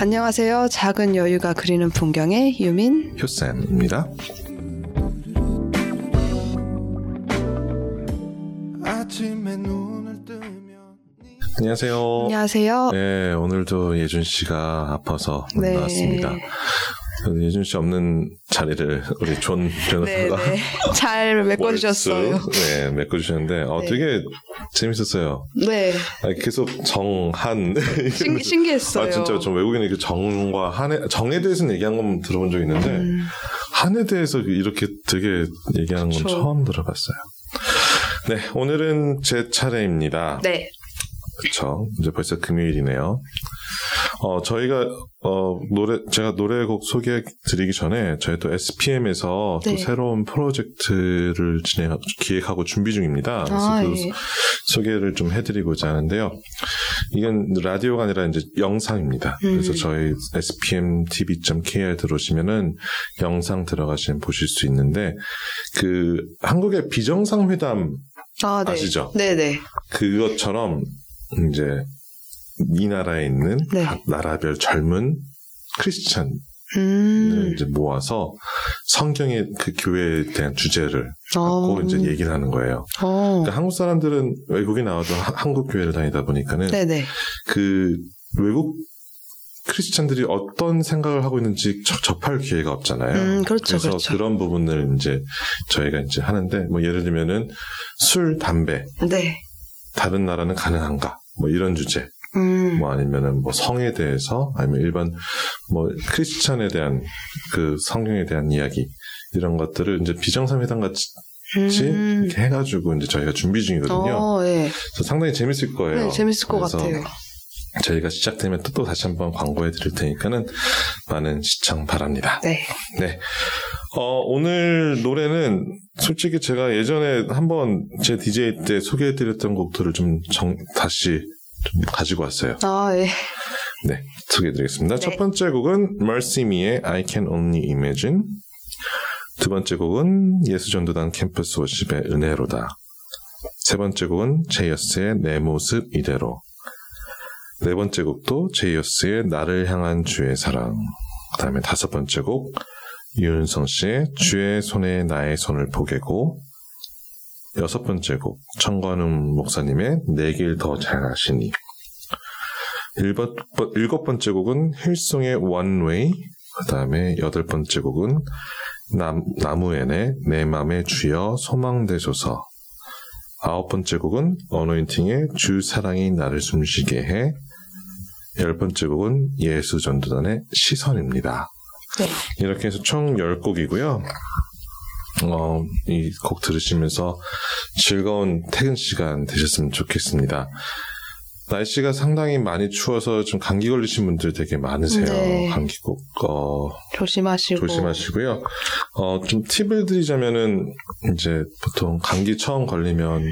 안녕하세요. 작은 여유가 그리는 풍경의 유민 효쌤입니다. 안녕하세요. 안녕하세요. 네, 오늘도 예준 씨가 아파서 못 네. 나왔습니다. 예준 씨 없는 자리를 우리 존 변호사가 네, 네. 잘 메꿔주셨어요. 네, 메꿔주셨는데 어, 네. 되게 재밌었어요. 네. 아니, 계속 정한 신, 신기했어요. 아 진짜 좀 외국인이 그 정과 한에 정에 대해서는 얘기한 건 들어본 적 있는데 음. 한에 대해서 이렇게 되게 얘기하는 건 그렇죠. 처음 들어봤어요. 네, 오늘은 제 차례입니다. 네. 그렇죠. 이제 벌써 금요일이네요. 어, 저희가, 어, 노래, 제가 노래곡 소개해 드리기 전에 저희 또 SPM에서 네. 또 새로운 프로젝트를 진행, 기획하고 준비 중입니다. 그래서 아, 그 예. 소개를 좀 해드리고자 하는데요. 이건 라디오가 아니라 이제 영상입니다. 음. 그래서 저희 spmtv.kr 들어오시면은 영상 들어가시면 보실 수 있는데 그 한국의 비정상회담 아, 네. 시죠 네네. 그것처럼 이제 이 나라에 있는 네. 각 나라별 젊은 크리스찬 음. 이제 모아서 성경의 그 교회에 대한 주제를 갖고 어. 이제 얘기를 하는 거예요. 어. 그러니까 한국 사람들은 외국에 나와도 하, 한국 교회를 다니다 보니까는 네네. 그 외국 크리스찬들이 어떤 생각을 하고 있는지 접할 기회가 없잖아요. 음, 그렇죠, 그래서 그렇죠. 그런 부분을 이제 저희가 이제 하는데 뭐 예를 들면은 술, 담배. 네. 다른 나라는 가능한가? 뭐 이런 주제. 음. 뭐 아니면은 뭐 성에 대해서 아니면 일반 뭐 크리스찬에 대한 그 성경에 대한 이야기 이런 것들을 이제 비정상회담 같이 음. 이렇게 해가지고 이제 저희가 준비 중이거든요. 어, 네. 그래서 상당히 재밌을 거예요. 네, 재밌을 것 같아요. 저희가 시작되면 또, 또 다시 한번 광고해 드릴 테니까는 많은 시청 바랍니다. 네. 네. 어, 오늘 노래는 솔직히 제가 예전에 한번 제 DJ 때 소개해 드렸던 곡들을 좀 정, 다시 좀 가지고 왔어요. 아, 예. 네, 소개해드리겠습니다. 네. 첫 번째 곡은 Mercy Me의 I Can Only Imagine. 두 번째 곡은 예수전도단 캠퍼스 워십의 은혜로다. 세 번째 곡은 제이어스의 내 모습 이대로. 네 번째 곡도 제이어스의 나를 향한 주의 사랑. 그 다음에 다섯 번째 곡 유은성 씨의 주의 손에 나의 손을 보게고 여섯 번째 곡 청관음 목사님의 내길 더 잘하시니 일곱, 일곱 번째 곡은 힐송의 Way 그 다음에 여덟 번째 곡은 남, 나무엔의 내 맘의 주여 소망되소서 아홉 번째 곡은 어노인팅의 주 사랑이 나를 숨쉬게 해 열 번째 곡은 예수 전도단의 시선입니다. 네. 이렇게 해서 총 10곡이고요. 어, 이 곡 들으시면서 즐거운 퇴근 시간 되셨으면 좋겠습니다. 날씨가 상당히 많이 추워서 좀 감기 걸리신 분들 되게 많으세요. 네. 감기 꼭 어, 조심하시고 조심하시고요. 어, 좀 팁을 드리자면은 이제 보통 감기 처음 걸리면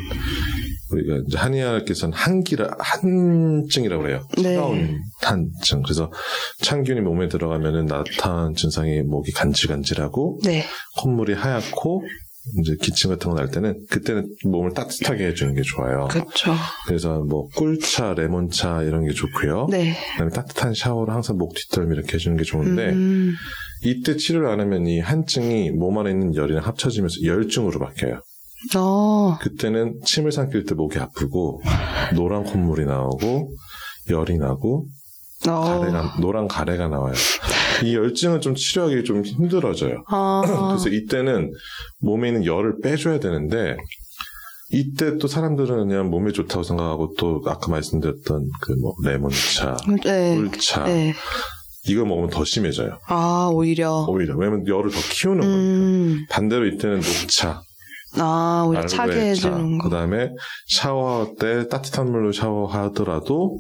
우리가 이제 한의학께서는 한기라 한증이라고 그래요. 네. 차가운 한증. 그래서 참균이 몸에 들어가면은 나타난 증상이 목이 간질간질하고 네. 콧물이 하얗고 이제 기침 같은 거 날 때는 그때는 몸을 따뜻하게 해주는 게 좋아요. 그렇죠. 그래서 뭐 꿀차, 레몬차 이런 게 좋고요. 네. 그다음에 따뜻한 샤워를 항상 목 뒷덜미 이렇게 해주는 게 좋은데 음. 이때 치료를 안 하면 이 한증이 몸 안에 있는 열이랑 합쳐지면서 열증으로 바뀌어요. 어. 그때는 침을 삼킬 때 목이 아프고 노란 콧물이 나오고 열이 나고 어. 가래가 노란 가래가 나와요. 이 열증은 좀 치료하기 좀 힘들어져요. 아. 그래서 이때는 몸에 있는 열을 빼줘야 되는데 이때 또 사람들은 그냥 몸에 좋다고 생각하고 또 아까 말씀드렸던 그 뭐 레몬차, 네. 꿀차 네. 이거 먹으면 더 심해져요. 아 오히려 오히려 왜냐면 열을 더 키우는 음. 거니까 반대로 이때는 녹차, 아, 오히려 차게 해주는 거. 그 다음에 샤워 때 따뜻한 물로 샤워하더라도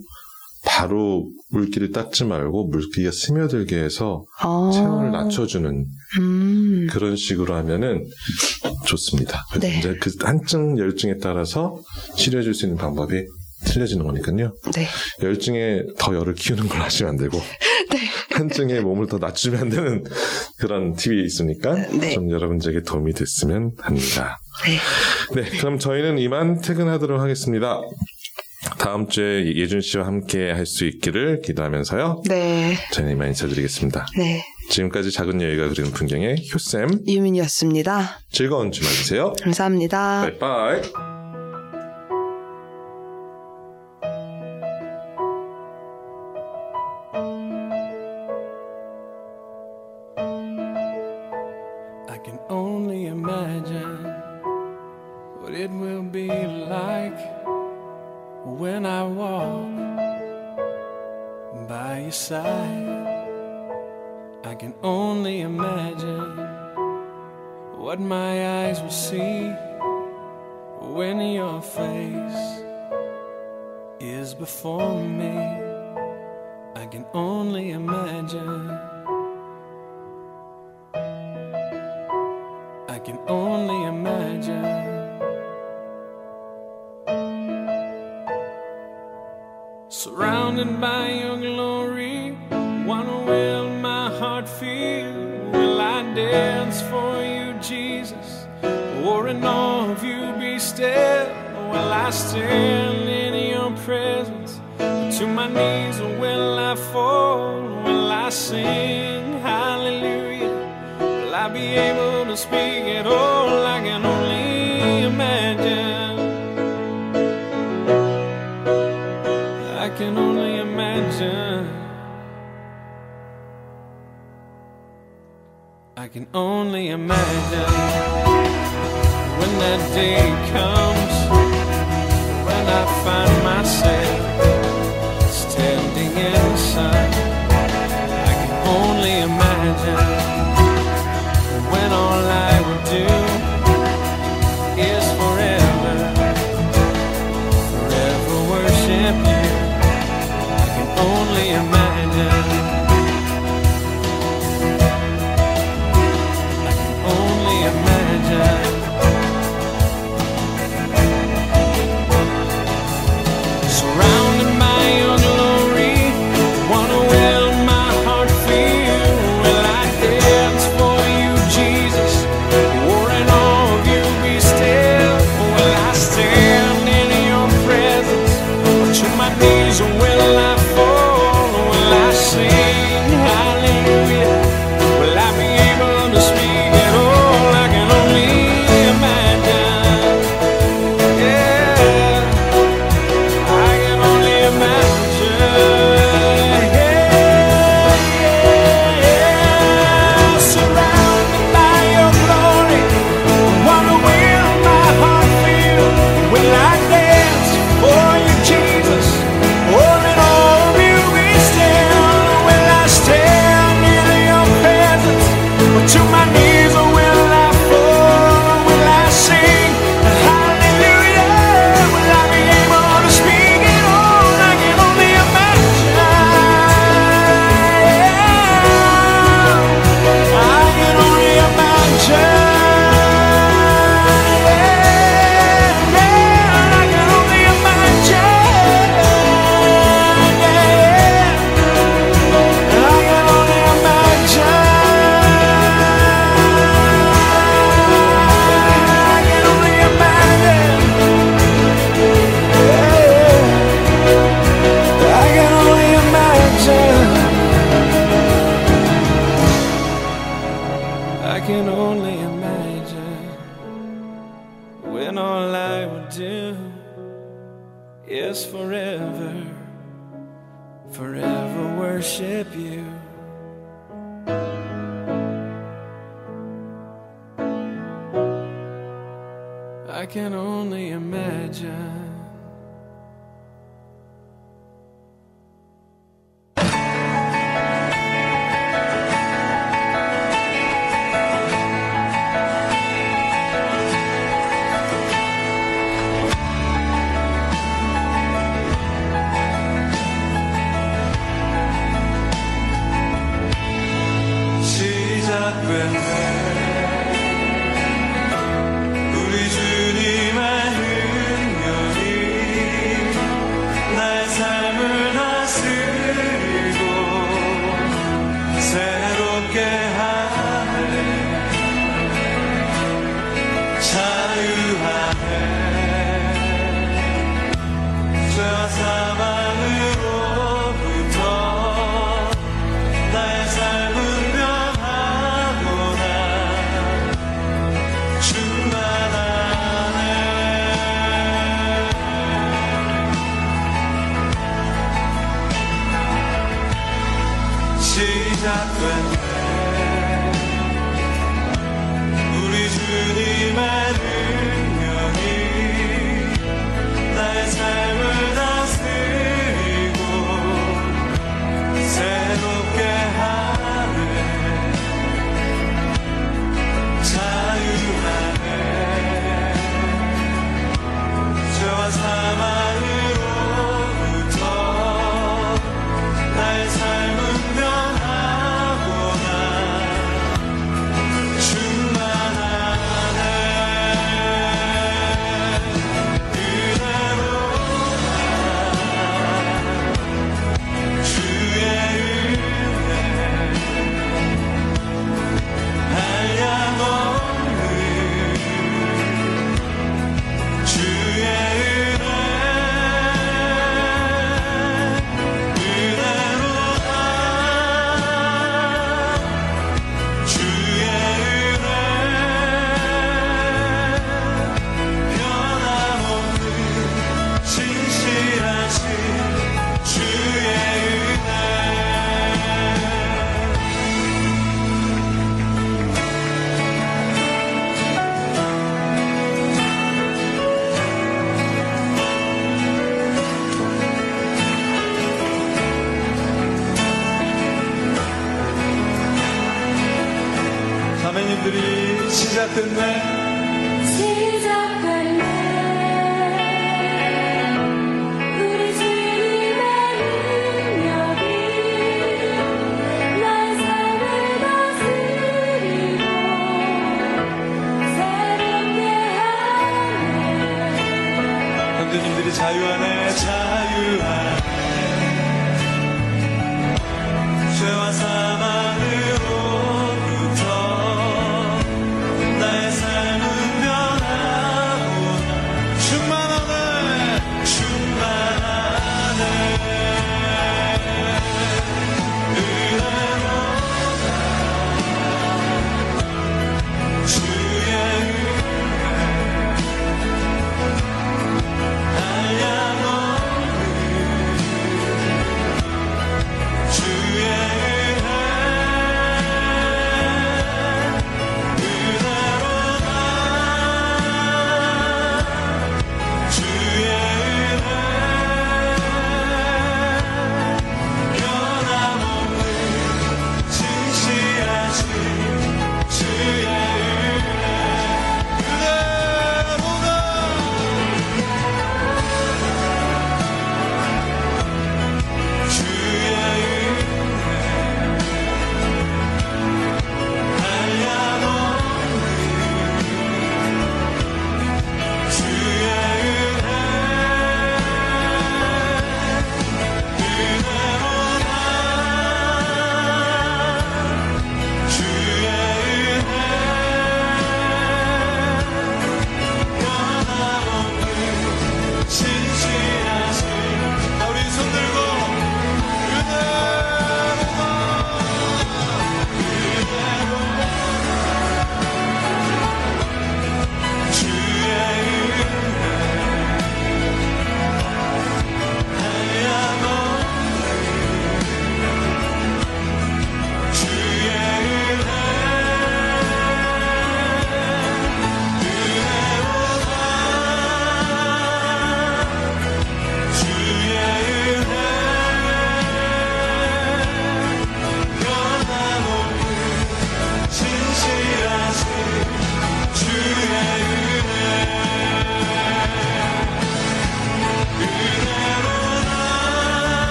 바로 물기를 닦지 말고 물기가 스며들게 해서 아~ 체온을 낮춰주는 음~ 그런 식으로 하면은 좋습니다. 네. 이제 그 한증 열증에 따라서 치료해줄 수 있는 방법이 틀려지는 거니까요. 네. 열증에 더 열을 키우는 걸 하시면 안 되고 네. 한증에 몸을 더 낮추면 안 되는 그런 팁이 있으니까 네. 좀 여러분들에게 도움이 됐으면 합니다. 네. 네, 그럼 저희는 이만 퇴근하도록 하겠습니다. 다음 주에 예준 씨와 함께 할 수 있기를 기도하면서요. 네. 저희는 이만 인사드리겠습니다. 네. 지금까지 작은 여유가 그리는 풍경의 효쌤 유민이었습니다. 즐거운 주말 되세요. 감사합니다. 바이바이. I can only imagine what it will be like when I walk by your side. I can only imagine what my eyes will see when your face is before me. I can only imagine. Stand in your presence? To my knees, will I fall? Will I sing hallelujah? Will I be able to speak at all? I can only imagine. I can only imagine. I can only imagine when that day comes I find myself standing in the sun. I can only imagine when all I would do I can only imagine.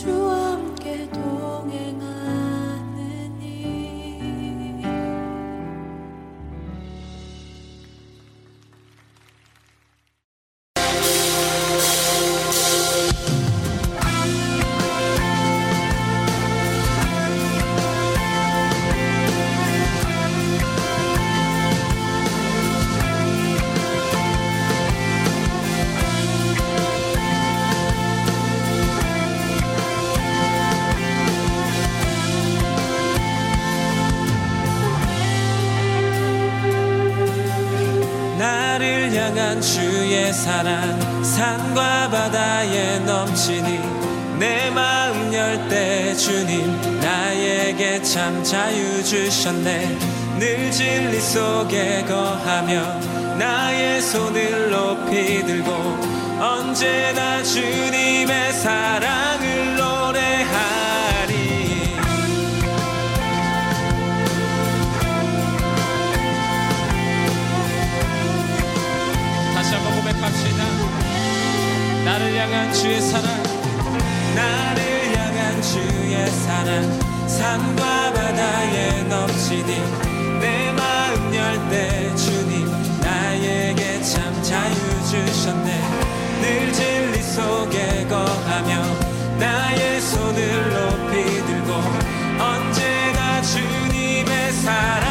true. 찬란한 산과 바다에 넘치니 내 마음 열 때 주님 나에게 참 자유 주셨네. 늘 진리 속에 거하며 나의 손을 높이 들고 언제나 주님의 주의 사랑 나를 향한 주의 사랑 산과 바다에 넘치니 내 마음 열 때 주님 나에게 참 자유 주셨네. 늘 진리 속에 거하며 나의 손을 높이 들고 언제나 주님의 사랑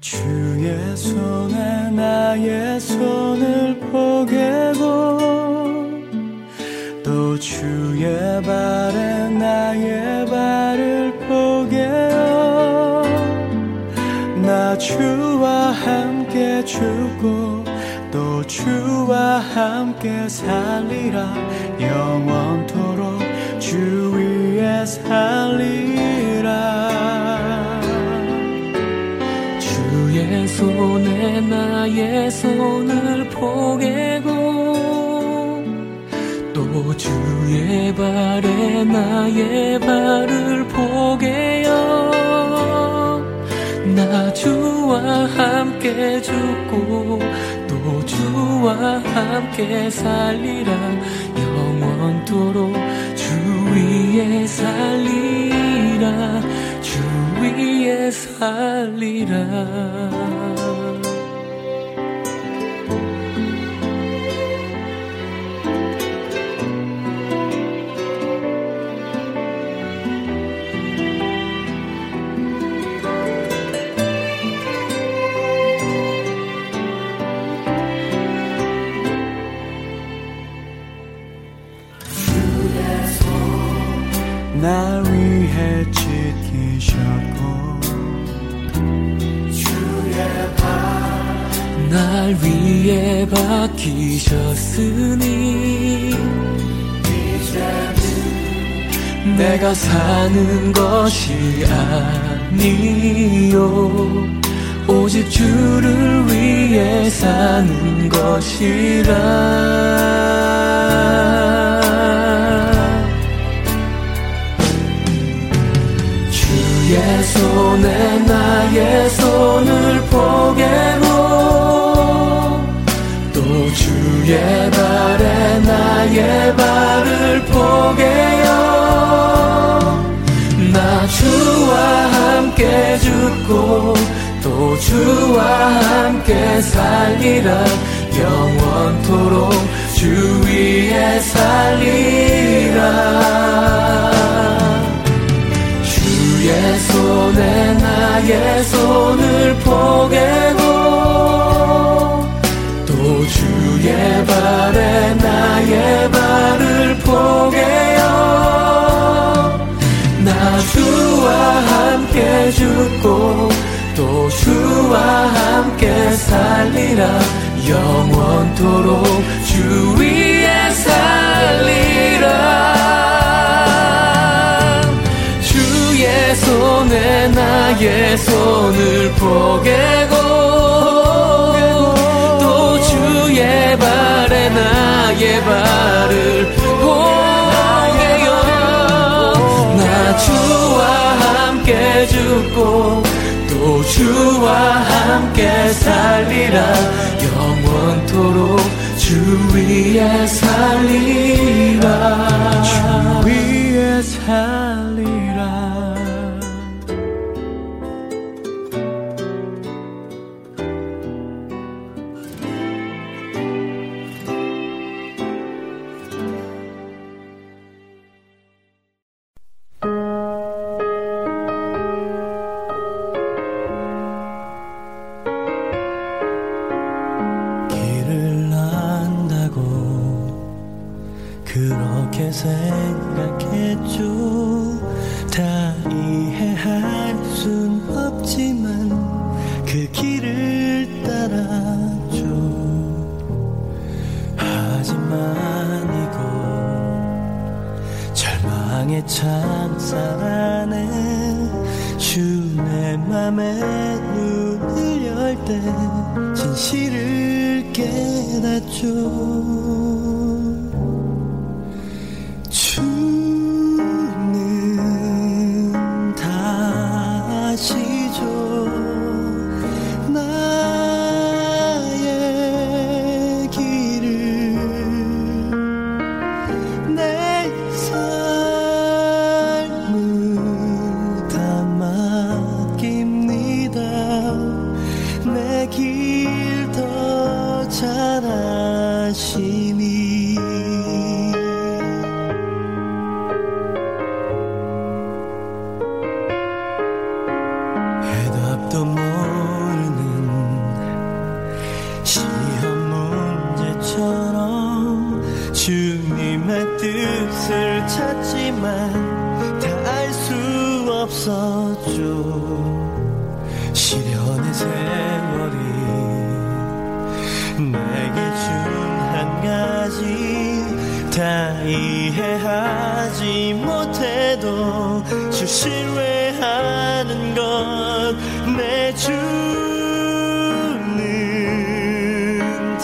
주의 손에 나의 손을 포개고 또 주의 발에 나의 발을 포개어 나 주와 함께 죽고 또 주와 함께 살리라. 영원토록 주위에 살리 손에 나의 손을 포개고 또 주의 발에 나의 발을 포개어 나 주와 함께 죽고 또 주와 함께 살리라. 영원토록 주 위에 살리라 주위 날 위해 박히셨으니 내가 사는 것이 아니요. 오직 주를 위해 사는 것이라. 주의 손에 나의 손을 포개고 주의 발에 나의 발을 포개어 나 주와 함께 죽고 또 주와 함께 살리라. 영원토록 주 위에 살리라. 주의 손에 나의 손을 포개고 발에 나의 발을 포개어 나 주와 함께 죽고 또 주와 함께 살리라. 영원토록 주 위에 살리라. 주의 손에 나의 손을 포개고 또 주의 발 에 나의 발을 포개요. 나 주와 함께 죽고 또 주와 함께 살리라. 영원토록 주 위에 살리라. 주 위에 살리라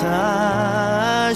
다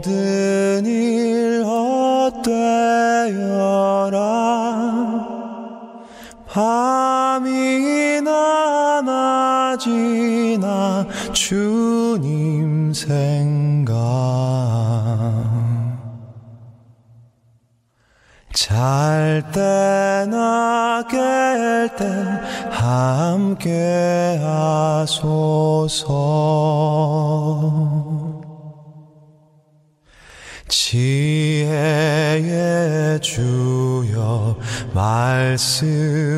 모든 일 헛되어라. 밤이나 낮이나 주님 생각. 잘 때나 깰 때 함께 하소서. 지혜의 주여 말씀으로서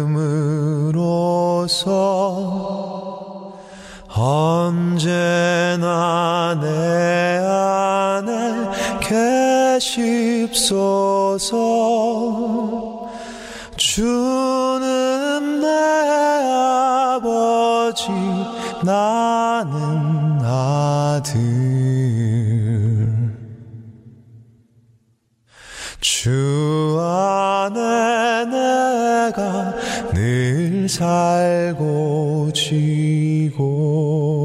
언제나 내 안에 계십소서. 주는 내 아버지 나는 아들. 주 안에 내가 늘 살고 지고